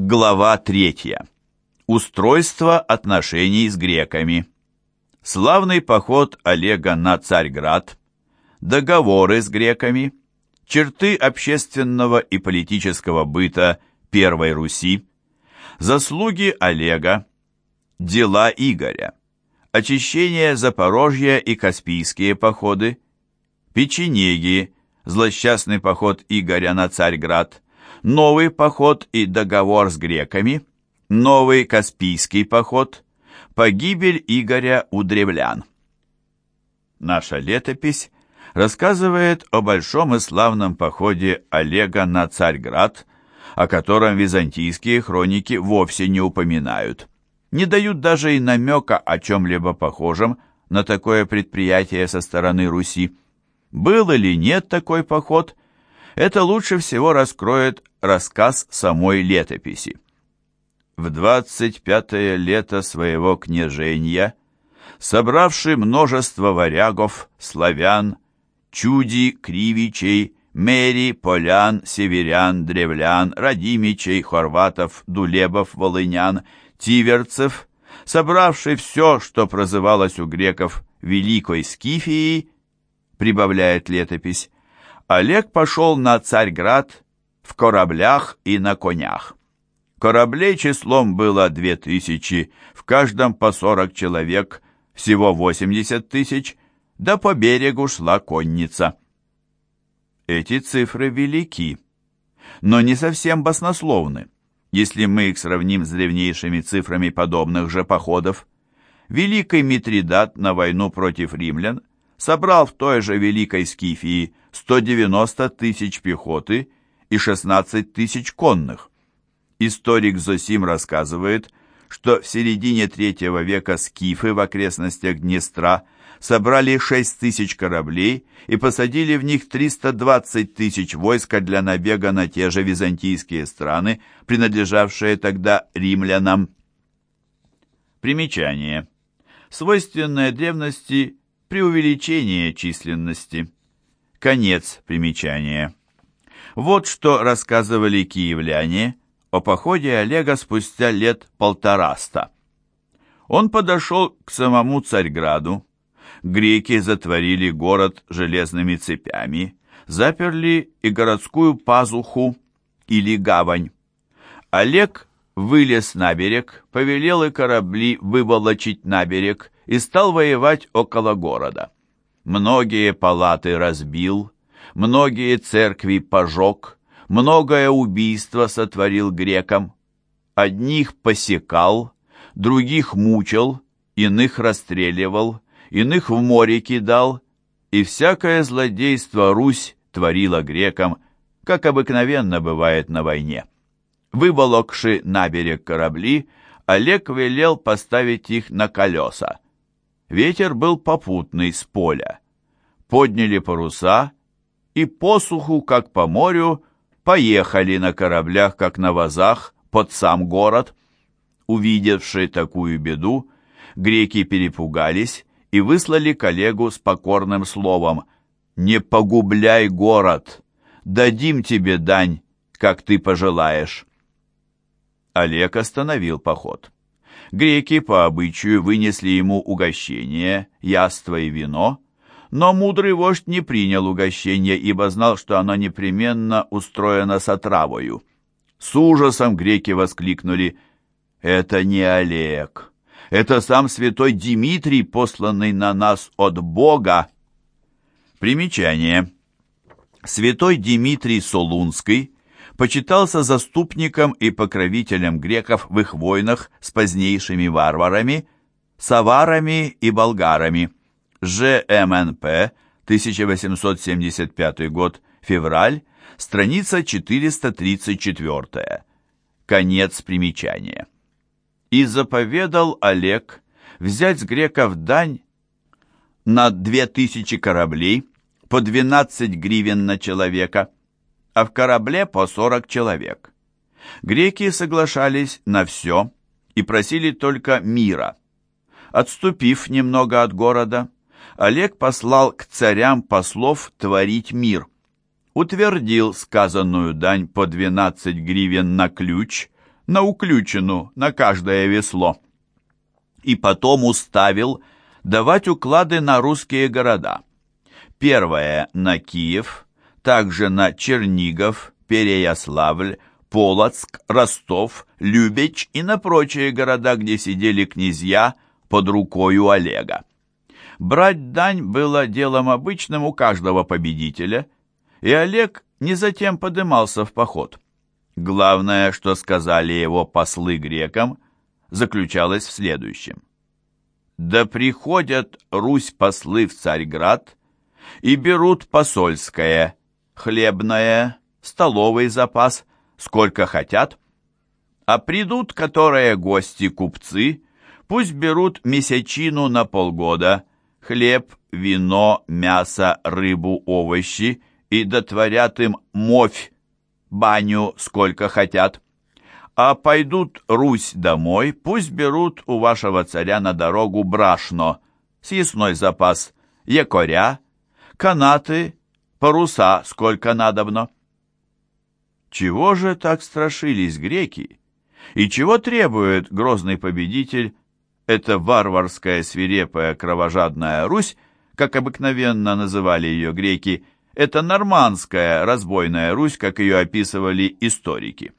Глава третья. Устройство отношений с греками. Славный поход Олега на Царьград. Договоры с греками. Черты общественного и политического быта Первой Руси. Заслуги Олега. Дела Игоря. Очищение Запорожья и Каспийские походы. Печенеги. Злосчастный поход Игоря на Царьград новый поход и договор с греками, новый Каспийский поход, погибель Игоря у древлян. Наша летопись рассказывает о большом и славном походе Олега на Царьград, о котором византийские хроники вовсе не упоминают, не дают даже и намека о чем-либо похожем на такое предприятие со стороны Руси. Был или нет такой поход, это лучше всего раскроет рассказ самой летописи. В двадцать пятое лето своего княжения, собравший множество варягов, славян, чуди, кривичей, мери, полян, северян, древлян, радимичей, хорватов, дулебов, волынян, тиверцев, собравший все, что прозывалось у греков Великой Скифией, прибавляет летопись, Олег пошел на Царьград в кораблях и на конях. Кораблей числом было две тысячи, в каждом по сорок человек, всего восемьдесят тысяч, да по берегу шла конница. Эти цифры велики, но не совсем баснословны, если мы их сравним с древнейшими цифрами подобных же походов. Великий Митридат на войну против римлян собрал в той же Великой Скифии 190 тысяч пехоты и 16 тысяч конных. Историк Зосим рассказывает, что в середине третьего века скифы в окрестностях Днестра собрали 6 тысяч кораблей и посадили в них 320 тысяч войска для набега на те же византийские страны, принадлежавшие тогда римлянам. Примечание. Свойственное древности преувеличение численности. Конец примечания. Вот что рассказывали киевляне о походе Олега спустя лет полтораста. Он подошел к самому Царьграду. Греки затворили город железными цепями, заперли и городскую пазуху или гавань. Олег вылез на берег, повелел и корабли выволочить на берег и стал воевать около города. Многие палаты разбил, многие церкви пожег, многое убийство сотворил грекам. Одних посекал, других мучил, иных расстреливал, иных в море кидал, и всякое злодейство Русь творила грекам, как обыкновенно бывает на войне. Выволокши на берег корабли, Олег велел поставить их на колеса. Ветер был попутный с поля. Подняли паруса и посуху, как по морю, поехали на кораблях, как на вазах, под сам город. Увидевшие такую беду, греки перепугались и выслали коллегу с покорным словом «Не погубляй город, дадим тебе дань, как ты пожелаешь». Олег остановил поход. Греки по обычаю вынесли ему угощение, яство и вино, но мудрый вождь не принял угощение, ибо знал, что оно непременно устроено с отравою. С ужасом греки воскликнули «Это не Олег, это сам святой Дмитрий, посланный на нас от Бога». Примечание. Святой Дмитрий Солунский почитался заступником и покровителем греков в их войнах с позднейшими варварами, саварами и болгарами. ЖМНП, 1875 год, февраль, страница 434. Конец примечания. И заповедал Олег взять с греков дань на 2000 кораблей по 12 гривен на человека – а в корабле по 40 человек. Греки соглашались на все и просили только мира. Отступив немного от города, Олег послал к царям послов творить мир. Утвердил сказанную дань по 12 гривен на ключ, на уключину, на каждое весло. И потом уставил давать уклады на русские города. Первое на Киев, также на Чернигов, Переяславль, Полоцк, Ростов, Любеч и на прочие города, где сидели князья под рукою Олега. Брать дань было делом обычным у каждого победителя, и Олег не затем подымался в поход. Главное, что сказали его послы грекам, заключалось в следующем. «Да приходят Русь послы в Царьград и берут посольское, хлебное, столовый запас, сколько хотят, а придут, которые гости-купцы, пусть берут месячину на полгода, хлеб, вино, мясо, рыбу, овощи и дотворят им мовь, баню, сколько хотят. А пойдут Русь домой, пусть берут у вашего царя на дорогу брашно, съестной запас, якоря, канаты, паруса, сколько надобно. Чего же так страшились греки? И чего требует грозный победитель, эта варварская свирепая кровожадная Русь, как обыкновенно называли ее греки, это нормандская разбойная Русь, как ее описывали историки.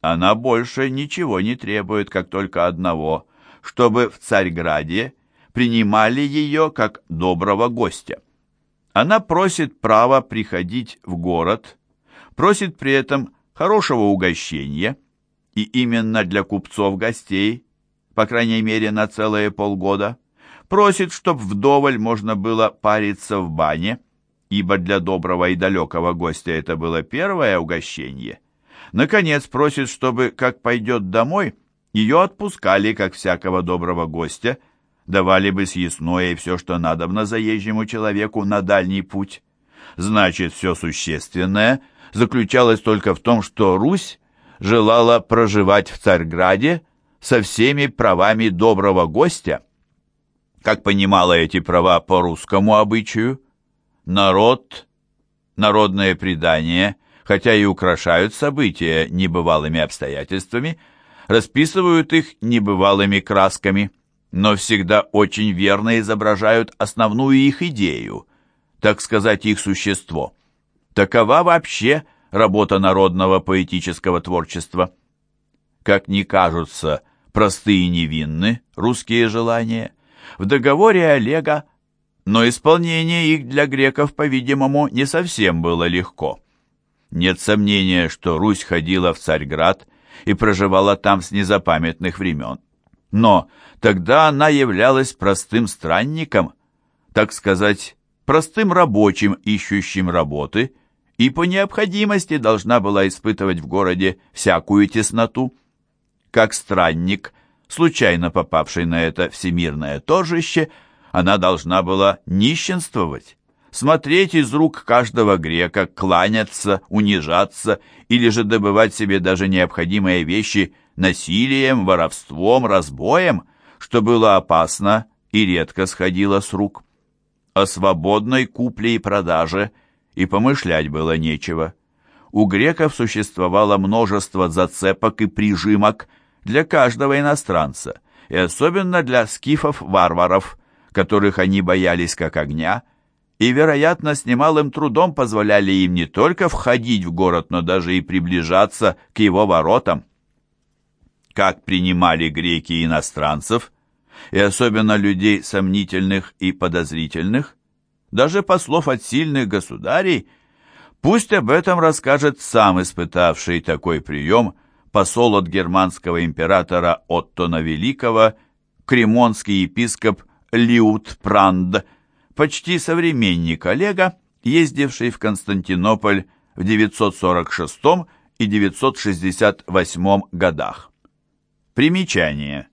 Она больше ничего не требует, как только одного, чтобы в Царьграде принимали ее как доброго гостя. Она просит право приходить в город, просит при этом хорошего угощения, и именно для купцов-гостей, по крайней мере на целые полгода, просит, чтоб вдоволь можно было париться в бане, ибо для доброго и далекого гостя это было первое угощение. Наконец просит, чтобы, как пойдет домой, ее отпускали, как всякого доброго гостя, давали бы съестное и все, что надобно заезжему человеку на дальний путь. Значит, все существенное – заключалась только в том, что Русь желала проживать в Царьграде со всеми правами доброго гостя. Как понимала эти права по русскому обычаю, народ, народное предание, хотя и украшают события небывалыми обстоятельствами, расписывают их небывалыми красками, но всегда очень верно изображают основную их идею, так сказать, их существо – Такова вообще работа народного поэтического творчества. Как ни кажутся простые и невинны русские желания, в договоре Олега, но исполнение их для греков, по-видимому, не совсем было легко. Нет сомнения, что Русь ходила в Царьград и проживала там с незапамятных времен. Но тогда она являлась простым странником, так сказать, простым рабочим, ищущим работы, и по необходимости должна была испытывать в городе всякую тесноту. Как странник, случайно попавший на это всемирное торжище, она должна была нищенствовать, смотреть из рук каждого грека, кланяться, унижаться или же добывать себе даже необходимые вещи насилием, воровством, разбоем, что было опасно и редко сходило с рук. О свободной купле и продаже – и помышлять было нечего. У греков существовало множество зацепок и прижимок для каждого иностранца, и особенно для скифов-варваров, которых они боялись как огня, и, вероятно, с немалым трудом позволяли им не только входить в город, но даже и приближаться к его воротам. Как принимали греки иностранцев, и особенно людей сомнительных и подозрительных, даже послов от сильных государей, пусть об этом расскажет сам испытавший такой прием посол от германского императора Оттона Великого, кремонский епископ Лиут Пранд, почти современник Олега, ездивший в Константинополь в 946 и 968 годах. Примечание.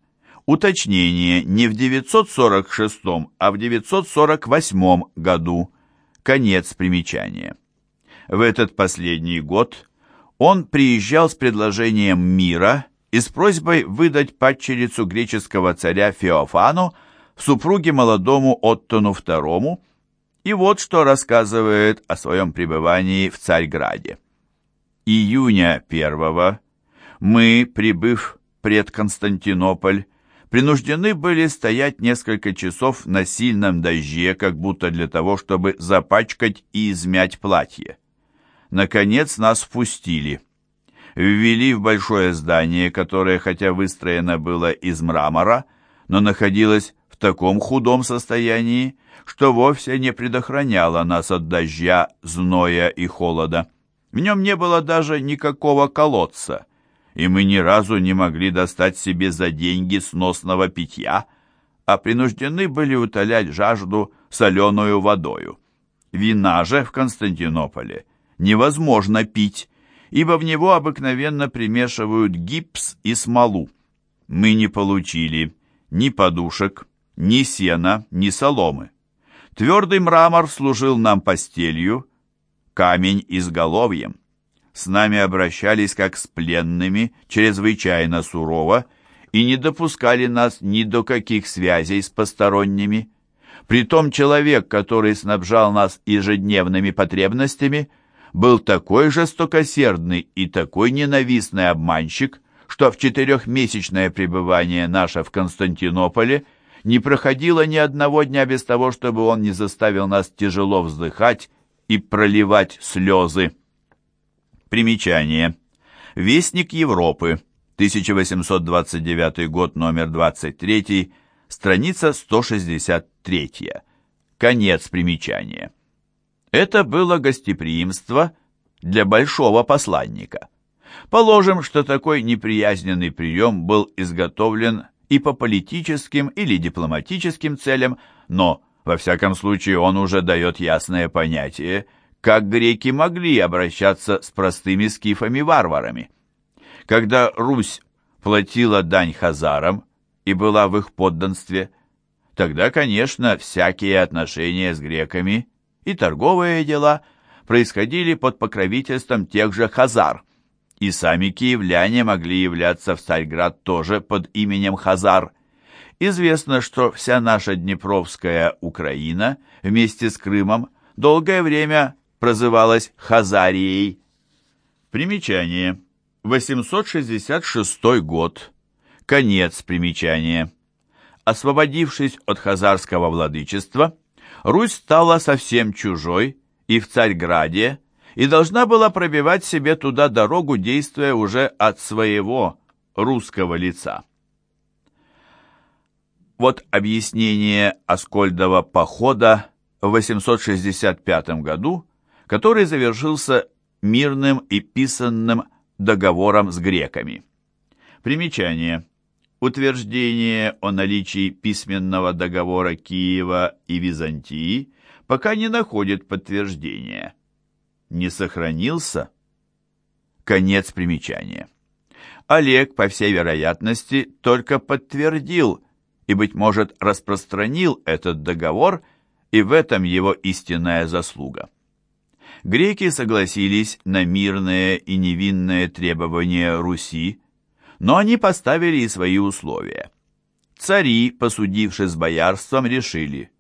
Уточнение не в 946, а в 948 году. Конец примечания. В этот последний год он приезжал с предложением мира и с просьбой выдать падчерицу греческого царя Феофану супруге молодому Оттону II, и вот что рассказывает о своем пребывании в Царьграде. Июня 1 Мы, прибыв пред Константинополь, принуждены были стоять несколько часов на сильном дожде, как будто для того, чтобы запачкать и измять платье. Наконец нас впустили. Ввели в большое здание, которое, хотя выстроено было из мрамора, но находилось в таком худом состоянии, что вовсе не предохраняло нас от дождя, зноя и холода. В нем не было даже никакого колодца, и мы ни разу не могли достать себе за деньги сносного питья, а принуждены были утолять жажду соленую водою. Вина же в Константинополе невозможно пить, ибо в него обыкновенно примешивают гипс и смолу. Мы не получили ни подушек, ни сена, ни соломы. Твердый мрамор служил нам постелью, камень изголовьем. С нами обращались как с пленными, чрезвычайно сурово, и не допускали нас ни до каких связей с посторонними. Притом человек, который снабжал нас ежедневными потребностями, был такой жестокосердный и такой ненавистный обманщик, что в четырехмесячное пребывание наше в Константинополе не проходило ни одного дня без того, чтобы он не заставил нас тяжело вздыхать и проливать слезы. Примечание. Вестник Европы, 1829 год, номер 23, страница 163. Конец примечания. Это было гостеприимство для большого посланника. Положим, что такой неприязненный прием был изготовлен и по политическим или дипломатическим целям, но, во всяком случае, он уже дает ясное понятие, как греки могли обращаться с простыми скифами-варварами. Когда Русь платила дань хазарам и была в их подданстве, тогда, конечно, всякие отношения с греками и торговые дела происходили под покровительством тех же хазар – и сами киевляне могли являться в Царьград тоже под именем Хазар. Известно, что вся наша Днепровская Украина вместе с Крымом долгое время прозывалась Хазарией. Примечание. 866 год. Конец примечания. Освободившись от хазарского владычества, Русь стала совсем чужой, и в Царьграде и должна была пробивать себе туда дорогу, действуя уже от своего русского лица. Вот объяснение Аскольдова похода в 865 году, который завершился мирным и писанным договором с греками. Примечание. Утверждение о наличии письменного договора Киева и Византии пока не находит подтверждения не сохранился? Конец примечания. Олег, по всей вероятности, только подтвердил и, быть может, распространил этот договор, и в этом его истинная заслуга. Греки согласились на мирные и невинные требования Руси, но они поставили и свои условия. Цари, посудившись с боярством, решили,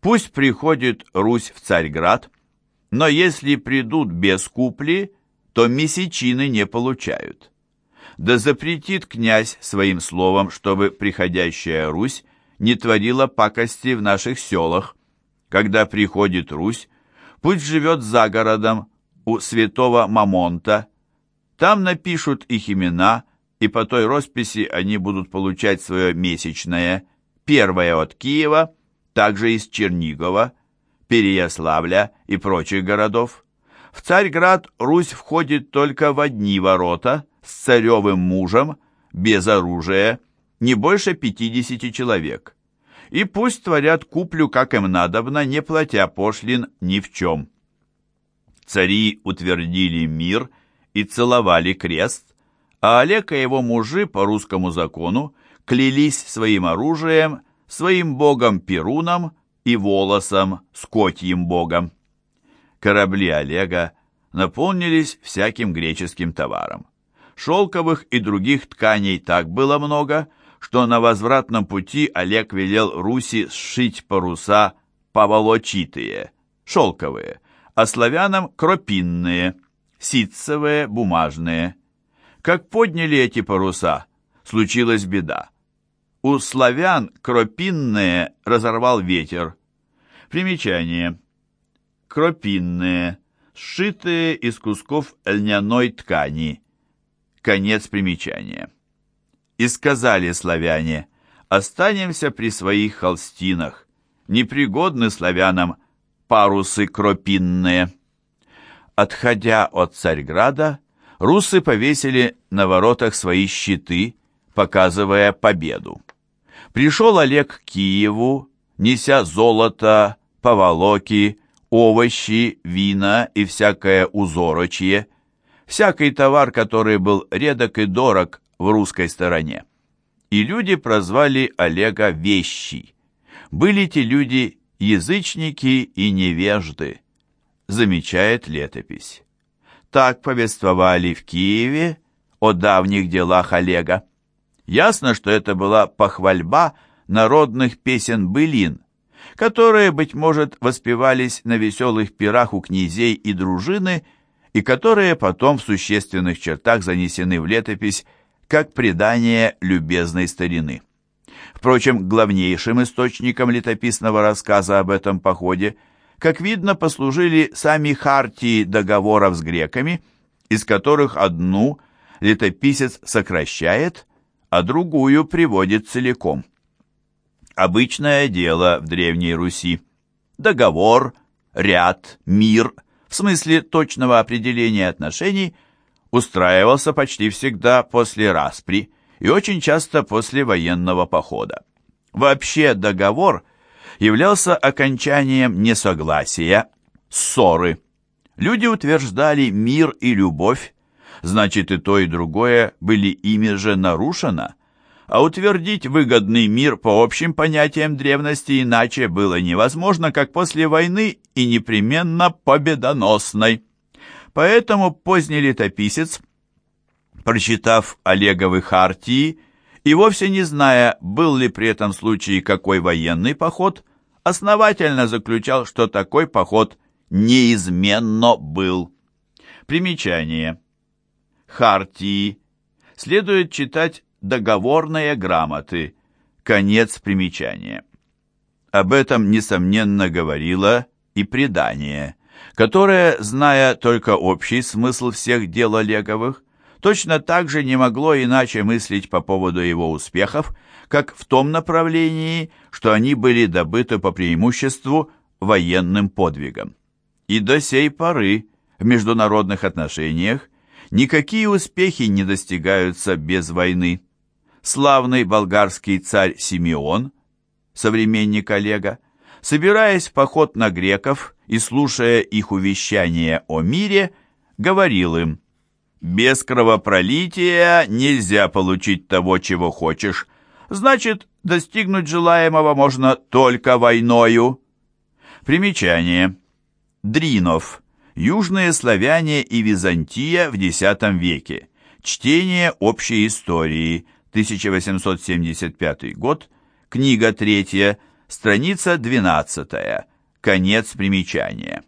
пусть приходит Русь в Царьград, но если придут без купли, то месячины не получают. Да запретит князь своим словом, чтобы приходящая Русь не творила пакости в наших селах. Когда приходит Русь, пусть живет за городом у святого Мамонта. Там напишут их имена, и по той росписи они будут получать свое месячное, первое от Киева, также из Чернигова, Переяславля и прочих городов. В Царьград Русь входит только в одни ворота с царевым мужем, без оружия, не больше пятидесяти человек. И пусть творят куплю, как им надобно, не платя пошлин ни в чем. Цари утвердили мир и целовали крест, а Олег и его мужи по русскому закону клялись своим оружием, своим богом Перуном, и волосом скотьим богом. Корабли Олега наполнились всяким греческим товаром. Шелковых и других тканей так было много, что на возвратном пути Олег велел Руси сшить паруса поволочитые, шелковые, а славянам кропинные, ситцевые, бумажные. Как подняли эти паруса, случилась беда. У славян кропинные разорвал ветер. Примечание. Кропинные, сшитые из кусков льняной ткани. Конец примечания. И сказали славяне, останемся при своих холстинах, непригодны славянам парусы кропинные. Отходя от Царьграда, русы повесили на воротах свои щиты, показывая победу. Пришел Олег к Киеву, неся золото, поволоки, овощи, вина и всякое узорочье, всякий товар, который был редок и дорог в русской стороне. И люди прозвали Олега Вещий. Были те люди язычники и невежды, замечает летопись. Так повествовали в Киеве о давних делах Олега. Ясно, что это была похвальба народных песен-былин, которые, быть может, воспевались на веселых пирах у князей и дружины, и которые потом в существенных чертах занесены в летопись как предание любезной старины. Впрочем, главнейшим источником летописного рассказа об этом походе, как видно, послужили сами хартии договоров с греками, из которых одну летописец сокращает, а другую приводит целиком. Обычное дело в Древней Руси. Договор, ряд, мир, в смысле точного определения отношений, устраивался почти всегда после распри и очень часто после военного похода. Вообще договор являлся окончанием несогласия, ссоры. Люди утверждали мир и любовь, значит и то, и другое были ими же нарушено, а утвердить выгодный мир по общим понятиям древности иначе было невозможно, как после войны и непременно победоносной. Поэтому поздний летописец, прочитав Олеговы хартии и вовсе не зная, был ли при этом случае какой военный поход, основательно заключал, что такой поход неизменно был. Примечание хартии, следует читать договорные грамоты. Конец примечания. Об этом, несомненно, говорило и предание, которое, зная только общий смысл всех дел Олеговых, точно так же не могло иначе мыслить по поводу его успехов, как в том направлении, что они были добыты по преимуществу военным подвигом. И до сей поры в международных отношениях Никакие успехи не достигаются без войны. Славный болгарский царь Симеон, современник Олега, собираясь в поход на греков и слушая их увещания о мире, говорил им, «Без кровопролития нельзя получить того, чего хочешь. Значит, достигнуть желаемого можно только войною». Примечание. Дринов. Южные славяне и Византия в X веке. Чтение общей истории. 1875 год. Книга 3. Страница 12. Конец примечания.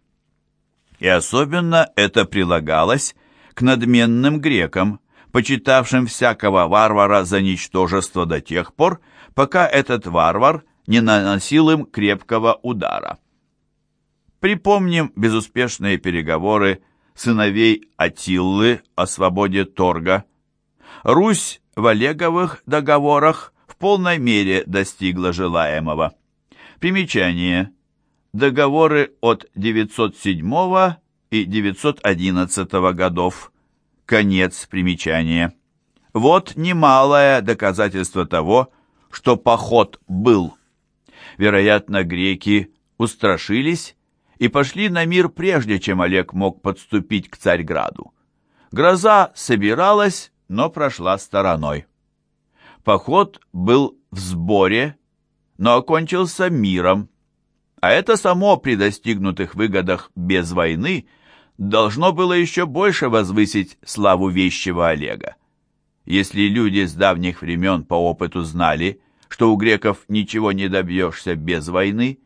И особенно это прилагалось к надменным грекам, почитавшим всякого варвара за ничтожество до тех пор, пока этот варвар не наносил им крепкого удара. Припомним безуспешные переговоры сыновей Атиллы о свободе торга. Русь в Олеговых договорах в полной мере достигла желаемого. Примечание. Договоры от 907 и 911 годов. Конец примечания. Вот немалое доказательство того, что поход был. Вероятно, греки устрашились и пошли на мир прежде, чем Олег мог подступить к Царьграду. Гроза собиралась, но прошла стороной. Поход был в сборе, но окончился миром, а это само при достигнутых выгодах без войны должно было еще больше возвысить славу вещего Олега. Если люди с давних времен по опыту знали, что у греков ничего не добьешься без войны,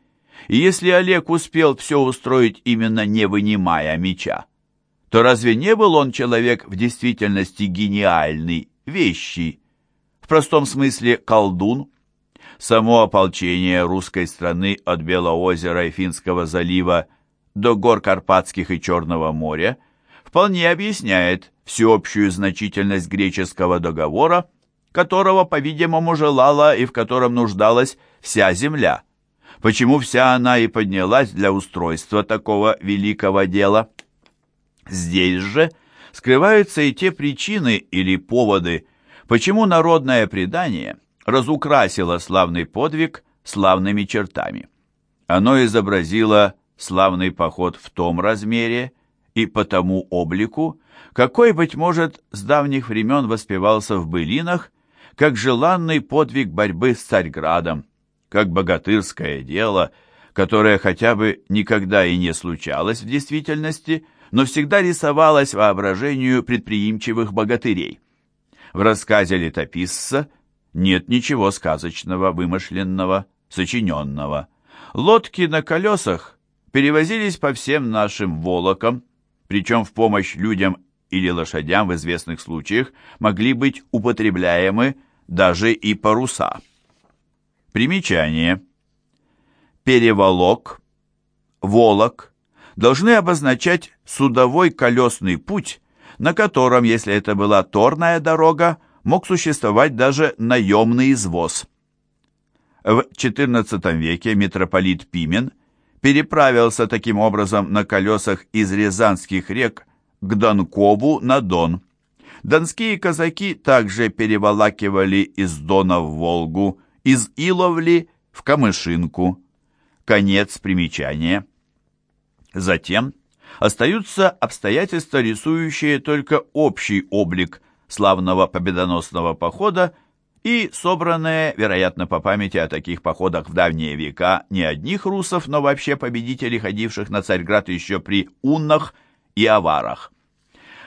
и если Олег успел все устроить именно не вынимая меча, то разве не был он человек в действительности гениальный, вещий, в простом смысле колдун? Само ополчение русской страны от Белоозера и Финского залива до гор Карпатских и Черного моря вполне объясняет всеобщую значительность греческого договора, которого, по-видимому, желала и в котором нуждалась вся земля. Почему вся она и поднялась для устройства такого великого дела? Здесь же скрываются и те причины или поводы, почему народное предание разукрасило славный подвиг славными чертами. Оно изобразило славный поход в том размере и по тому облику, какой, быть может, с давних времен воспевался в былинах, как желанный подвиг борьбы с Царьградом, как богатырское дело, которое хотя бы никогда и не случалось в действительности, но всегда рисовалось воображению предприимчивых богатырей. В рассказе летописца нет ничего сказочного, вымышленного, сочиненного. Лодки на колесах перевозились по всем нашим волокам, причем в помощь людям или лошадям в известных случаях могли быть употребляемы даже и паруса. Примечание. Переволок, волок должны обозначать судовой колесный путь, на котором, если это была торная дорога, мог существовать даже наемный извоз. В XIV веке митрополит Пимен переправился таким образом на колесах из Рязанских рек к Донкову на Дон. Донские казаки также переволакивали из Дона в Волгу, из Иловли в Камышинку. Конец примечания. Затем остаются обстоятельства, рисующие только общий облик славного победоносного похода и собранные, вероятно, по памяти о таких походах в давние века не одних русов, но вообще победителей, ходивших на Царьград еще при уннах и аварах.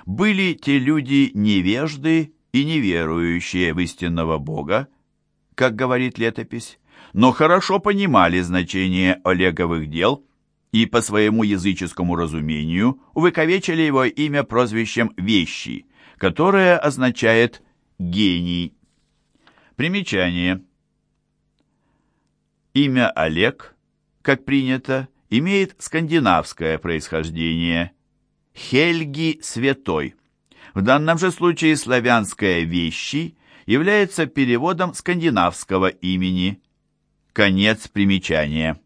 Были те люди невежды и неверующие в истинного Бога, как говорит летопись, но хорошо понимали значение Олеговых дел и по своему языческому разумению увековечили его имя прозвищем «Вещи», которое означает «гений». Примечание. Имя Олег, как принято, имеет скандинавское происхождение. Хельги Святой. В данном же случае славянское «вещи» является переводом скандинавского имени. Конец примечания.